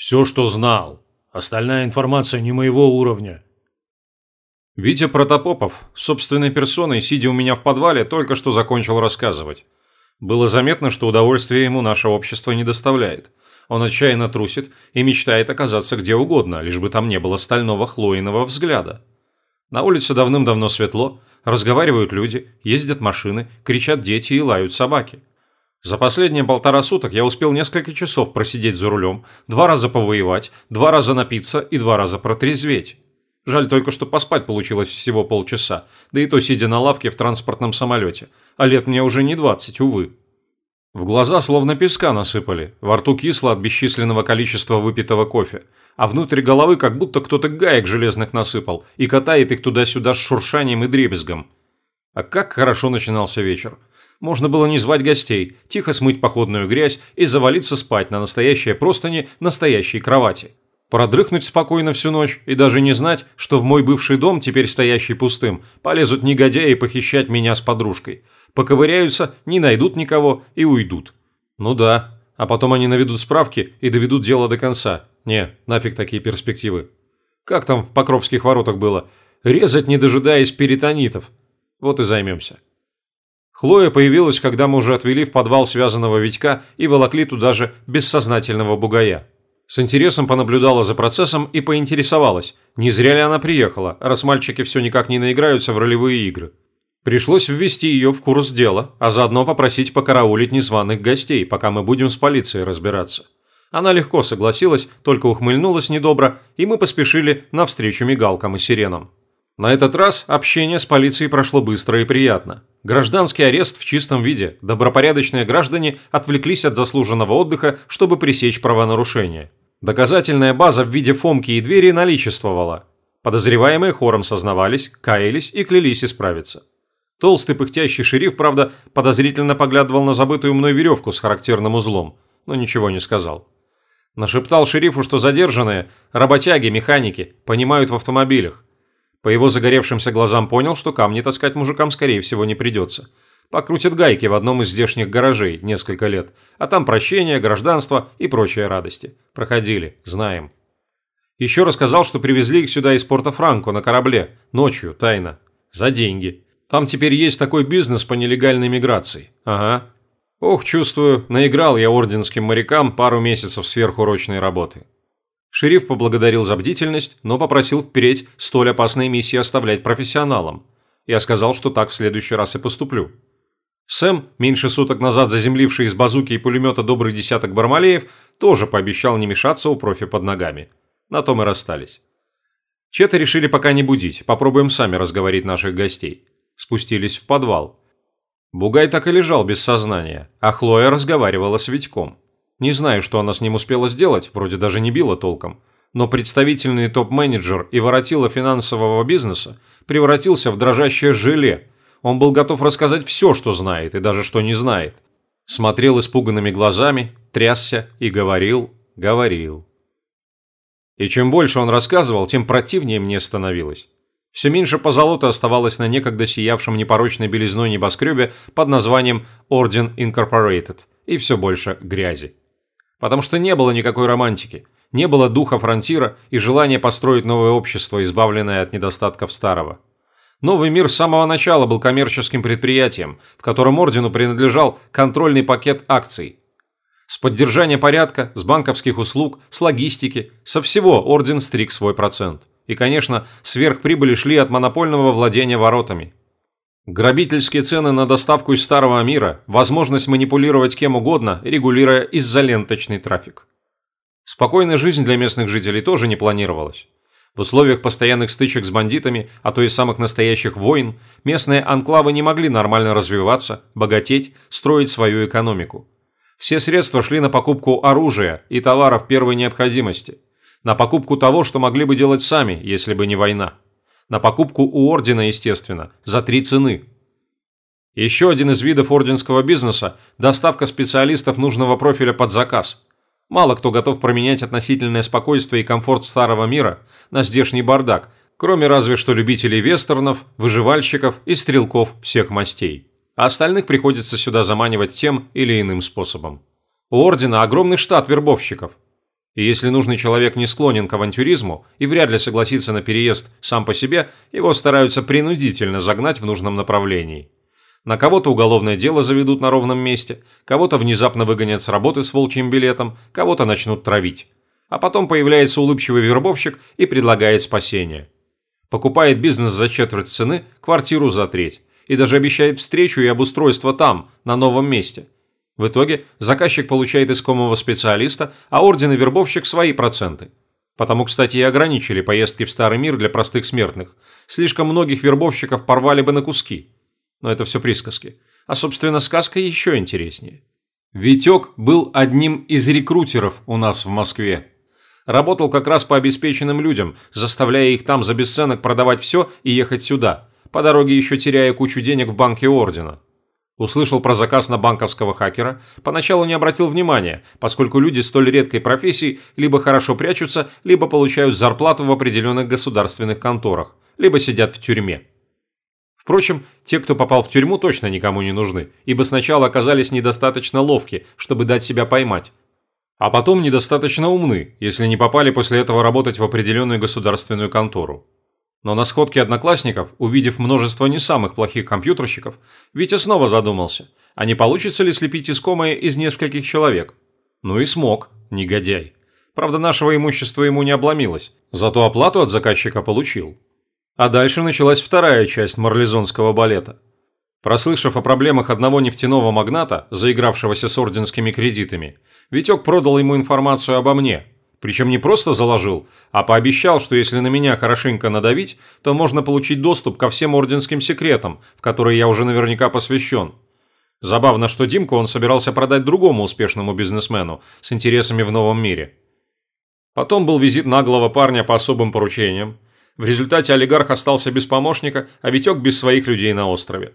Все, что знал. Остальная информация не моего уровня. Витя Протопопов, собственной персоной, сидя у меня в подвале, только что закончил рассказывать. Было заметно, что удовольствие ему наше общество не доставляет. Он отчаянно трусит и мечтает оказаться где угодно, лишь бы там не было стального хлоиного взгляда. На улице давным-давно светло, разговаривают люди, ездят машины, кричат дети и лают собаки. За последние полтора суток я успел несколько часов просидеть за рулем, два раза повоевать, два раза напиться и два раза протрезветь. Жаль только, что поспать получилось всего полчаса, да и то сидя на лавке в транспортном самолете, а лет мне уже не двадцать, увы. В глаза словно песка насыпали, во рту кисло от бесчисленного количества выпитого кофе, а внутрь головы как будто кто-то гаек железных насыпал и катает их туда-сюда с шуршанием и дребезгом. А как хорошо начинался вечер. Можно было не звать гостей, тихо смыть походную грязь и завалиться спать на настоящей простыне настоящей кровати. Продрыхнуть спокойно всю ночь и даже не знать, что в мой бывший дом, теперь стоящий пустым, полезут негодяи похищать меня с подружкой. Поковыряются, не найдут никого и уйдут. Ну да, а потом они наведут справки и доведут дело до конца. Не, нафиг такие перспективы. Как там в Покровских воротах было? Резать, не дожидаясь перитонитов. Вот и займемся. Хлоя появилась, когда мы уже отвели в подвал связанного Витька и волокли туда же бессознательного бугая. С интересом понаблюдала за процессом и поинтересовалась, не зря ли она приехала, раз мальчики все никак не наиграются в ролевые игры. Пришлось ввести ее в курс дела, а заодно попросить покараулить незваных гостей, пока мы будем с полицией разбираться. Она легко согласилась, только ухмыльнулась недобро, и мы поспешили навстречу мигалкам и сиренам. На этот раз общение с полицией прошло быстро и приятно. Гражданский арест в чистом виде. Добропорядочные граждане отвлеклись от заслуженного отдыха, чтобы пресечь правонарушение. Доказательная база в виде фомки и двери наличествовала. Подозреваемые хором сознавались, каялись и клялись исправиться. Толстый пыхтящий шериф, правда, подозрительно поглядывал на забытую мной веревку с характерным узлом, но ничего не сказал. Нашептал шерифу, что задержанные, работяги, механики, понимают в автомобилях. По его загоревшимся глазам понял, что камни таскать мужикам скорее всего не придется. Покрутят гайки в одном из здешних гаражей несколько лет, а там прощение, гражданство и прочие радости. Проходили, знаем. Еще рассказал, что привезли их сюда из Порто-Франко на корабле, ночью, тайно. За деньги. Там теперь есть такой бизнес по нелегальной миграции. Ага. Ох, чувствую, наиграл я орденским морякам пару месяцев сверхурочной работы. Шериф поблагодарил за бдительность, но попросил впредь столь опасные миссии оставлять профессионалам. Я сказал, что так в следующий раз и поступлю. Сэм, меньше суток назад заземливший из базуки и пулемета добрый десяток бармалеев, тоже пообещал не мешаться у профи под ногами. На том и расстались. Чета решили пока не будить, попробуем сами разговорить наших гостей. Спустились в подвал. Бугай так и лежал без сознания, а Хлоя разговаривала с Витьком. Не знаю, что она с ним успела сделать, вроде даже не била толком. Но представительный топ-менеджер и воротила финансового бизнеса превратился в дрожащее желе. Он был готов рассказать все, что знает, и даже что не знает. Смотрел испуганными глазами, трясся и говорил, говорил. И чем больше он рассказывал, тем противнее мне становилось. Все меньше позолоты оставалось на некогда сиявшем непорочной белизной небоскребе под названием Орден Incorporated, и все больше грязи. Потому что не было никакой романтики, не было духа фронтира и желания построить новое общество, избавленное от недостатков старого. Новый мир с самого начала был коммерческим предприятием, в котором ордену принадлежал контрольный пакет акций. С поддержания порядка, с банковских услуг, с логистики, со всего орден стриг свой процент. И, конечно, сверхприбыли шли от монопольного владения воротами. Грабительские цены на доставку из старого мира, возможность манипулировать кем угодно, регулируя изоленточный трафик. Спокойная жизнь для местных жителей тоже не планировалась. В условиях постоянных стычек с бандитами, а то и самых настоящих войн, местные анклавы не могли нормально развиваться, богатеть, строить свою экономику. Все средства шли на покупку оружия и товаров первой необходимости, на покупку того, что могли бы делать сами, если бы не война. На покупку у ордена, естественно, за три цены. Еще один из видов орденского бизнеса – доставка специалистов нужного профиля под заказ. Мало кто готов променять относительное спокойствие и комфорт старого мира на здешний бардак, кроме разве что любителей вестернов, выживальщиков и стрелков всех мастей. А остальных приходится сюда заманивать тем или иным способом. У Ордена огромный штат вербовщиков. И если нужный человек не склонен к авантюризму и вряд ли согласится на переезд сам по себе, его стараются принудительно загнать в нужном направлении. На кого-то уголовное дело заведут на ровном месте, кого-то внезапно выгонят с работы с волчьим билетом, кого-то начнут травить. А потом появляется улыбчивый вербовщик и предлагает спасение. Покупает бизнес за четверть цены, квартиру за треть. И даже обещает встречу и обустройство там, на новом месте – в итоге заказчик получает искомого специалиста, а орден и вербовщик свои проценты. Потому, кстати, и ограничили поездки в Старый мир для простых смертных. Слишком многих вербовщиков порвали бы на куски. Но это все присказки. А, собственно, сказка еще интереснее. Витек был одним из рекрутеров у нас в Москве. Работал как раз по обеспеченным людям, заставляя их там за бесценок продавать все и ехать сюда, по дороге еще теряя кучу денег в банке Ордена. Услышал про заказ на банковского хакера, поначалу не обратил внимания, поскольку люди столь редкой профессии либо хорошо прячутся, либо получают зарплату в определенных государственных конторах, либо сидят в тюрьме. Впрочем, те, кто попал в тюрьму, точно никому не нужны, ибо сначала оказались недостаточно ловки, чтобы дать себя поймать, а потом недостаточно умны, если не попали после этого работать в определенную государственную контору. Но на сходке одноклассников, увидев множество не самых плохих компьютерщиков, Витя снова задумался, а не получится ли слепить искомое из нескольких человек. Ну и смог, негодяй. Правда, нашего имущества ему не обломилось, зато оплату от заказчика получил. А дальше началась вторая часть марлезонского балета. Прослышав о проблемах одного нефтяного магната, заигравшегося с орденскими кредитами, Витек продал ему информацию обо мне – причем не просто заложил, а пообещал, что если на меня хорошенько надавить, то можно получить доступ ко всем орденским секретам, в которые я уже наверняка посвящен. Забавно, что Димку он собирался продать другому успешному бизнесмену с интересами в новом мире. Потом был визит наглого парня по особым поручениям. В результате олигарх остался без помощника, а Витек без своих людей на острове.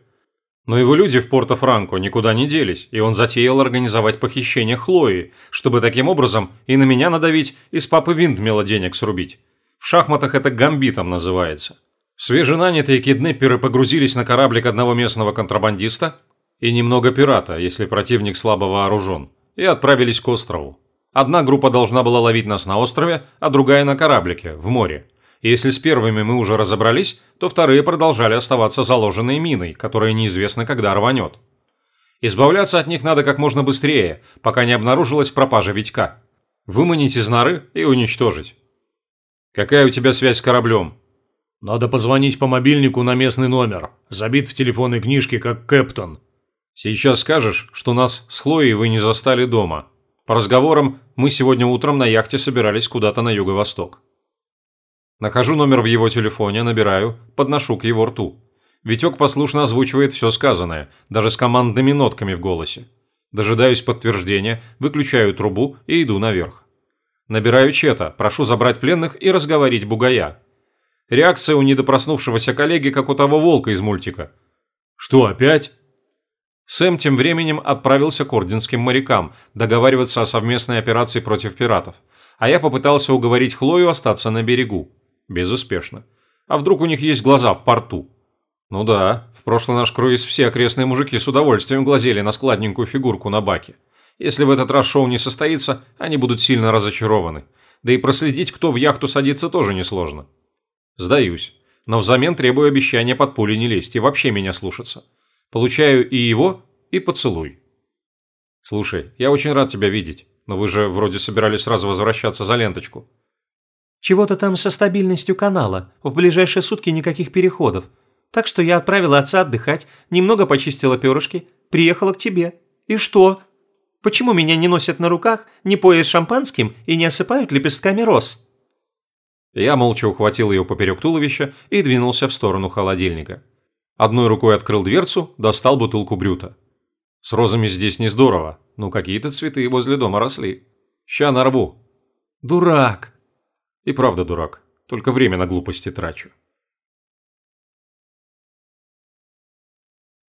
Но его люди в Порто-Франко никуда не делись, и он затеял организовать похищение Хлои, чтобы таким образом и на меня надавить, и с папы Виндмела денег срубить. В шахматах это гамбитом называется. Свеженанятые киднепперы погрузились на кораблик одного местного контрабандиста и немного пирата, если противник слабо вооружен, и отправились к острову. Одна группа должна была ловить нас на острове, а другая на кораблике, в море. Если с первыми мы уже разобрались, то вторые продолжали оставаться заложенной миной, которая неизвестно когда рванет. Избавляться от них надо как можно быстрее, пока не обнаружилась пропажа Витька. Выманить из норы и уничтожить. Какая у тебя связь с кораблем? Надо позвонить по мобильнику на местный номер. Забит в телефонной книжке как Кэптон. Сейчас скажешь, что нас с Хлоей вы не застали дома. По разговорам, мы сегодня утром на яхте собирались куда-то на юго-восток. Нахожу номер в его телефоне, набираю, подношу к его рту. Витек послушно озвучивает все сказанное, даже с командными нотками в голосе. Дожидаюсь подтверждения, выключаю трубу и иду наверх. Набираю Чета, прошу забрать пленных и разговорить бугая. Реакция у недопроснувшегося коллеги, как у того волка из мультика. «Что, опять?» Сэм тем временем отправился к орденским морякам договариваться о совместной операции против пиратов, а я попытался уговорить Хлою остаться на берегу. Безуспешно. А вдруг у них есть глаза в порту? Ну да, в прошлый наш круиз все окрестные мужики с удовольствием глазели на складненькую фигурку на баке. Если в этот раз шоу не состоится, они будут сильно разочарованы. Да и проследить, кто в яхту садится, тоже несложно. Сдаюсь. Но взамен требую обещания под пули не лезть и вообще меня слушаться. Получаю и его, и поцелуй. Слушай, я очень рад тебя видеть, но вы же вроде собирались сразу возвращаться за ленточку. Чего-то там со стабильностью канала. В ближайшие сутки никаких переходов. Так что я отправила отца отдыхать, немного почистила перышки, приехала к тебе. И что? Почему меня не носят на руках, не поят шампанским и не осыпают лепестками роз?» Я молча ухватил ее поперек туловища и двинулся в сторону холодильника. Одной рукой открыл дверцу, достал бутылку брюта. С розами здесь не здорово, но какие-то цветы возле дома росли. Ща нарву. «Дурак!» И правда дурак, только время на глупости трачу.